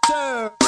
Sir.